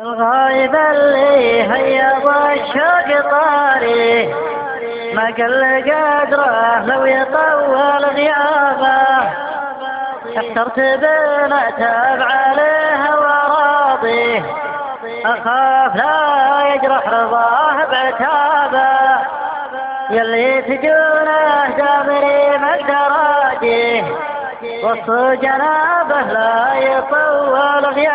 الغايب اللي هيض الشوق طاري. ما قل قدره لو يطول غيابه. اخترت بنا تابع عليه وراضي. أخاف لا يجرح رضاه بعتابه. يلي تجونه دامري من دراجيه وصل جنابه لا يطول غيابه.